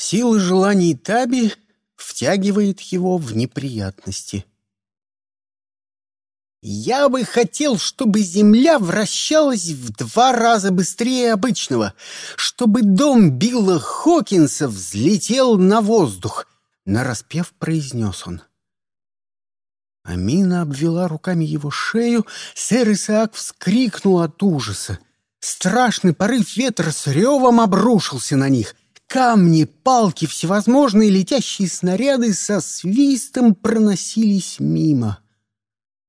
Сила желаний Таби втягивает его в неприятности. «Я бы хотел, чтобы Земля вращалась в два раза быстрее обычного, чтобы дом Билла Хокинса взлетел на воздух», — нараспев произнес он. Амина обвела руками его шею, сэр Исаак вскрикнул от ужаса. Страшный порыв ветра с ревом обрушился на них. Камни, палки, всевозможные летящие снаряды со свистом проносились мимо.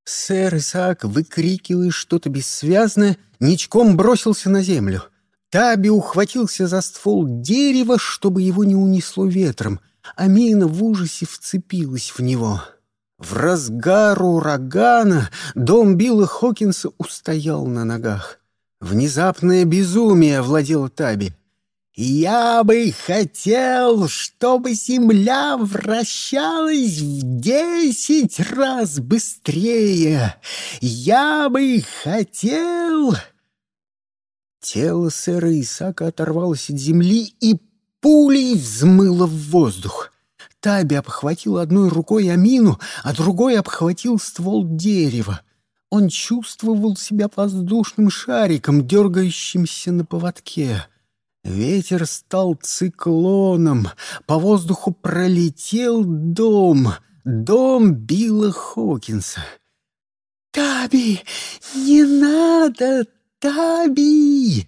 Сэр Исаак, выкрикивая что-то бессвязное, ничком бросился на землю. Таби ухватился за ствол дерева, чтобы его не унесло ветром. Амина в ужасе вцепилась в него. В разгар урагана дом Билла Хокинса устоял на ногах. Внезапное безумие владело Таби. «Я бы хотел, чтобы земля вращалась в десять раз быстрее! Я бы хотел...» Тело сэра Исака оторвалось от земли и пулей взмыло в воздух. Таби обхватил одной рукой Амину, а другой обхватил ствол дерева. Он чувствовал себя воздушным шариком, дергающимся на поводке. Ветер стал циклоном, по воздуху пролетел дом, дом Билла Хокинса. «Таби, не надо, Таби!»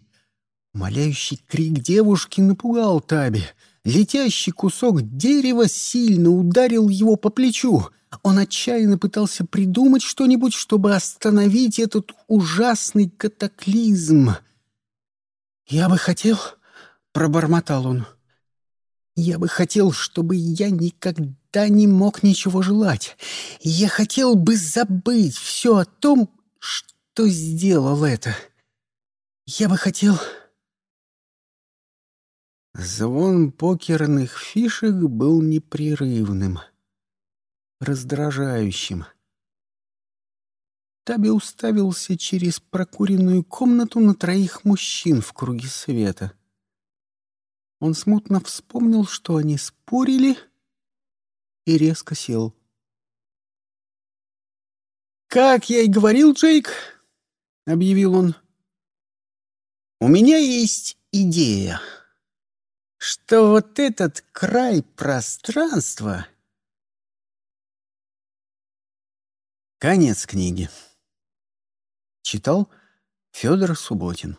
Моляющий крик девушки напугал Таби. Летящий кусок дерева сильно ударил его по плечу. Он отчаянно пытался придумать что-нибудь, чтобы остановить этот ужасный катаклизм. «Я бы хотел...» — пробормотал он. «Я бы хотел, чтобы я никогда не мог ничего желать. Я хотел бы забыть все о том, что сделал это. Я бы хотел...» Звон покерных фишек был непрерывным, раздражающим. Таби уставился через прокуренную комнату на троих мужчин в круге света. Он смутно вспомнил, что они спорили, и резко сел. «Как я и говорил, Джейк», — объявил он, — «у меня есть идея» что вот этот край пространства... Конец книги. Читал Федор Субботин.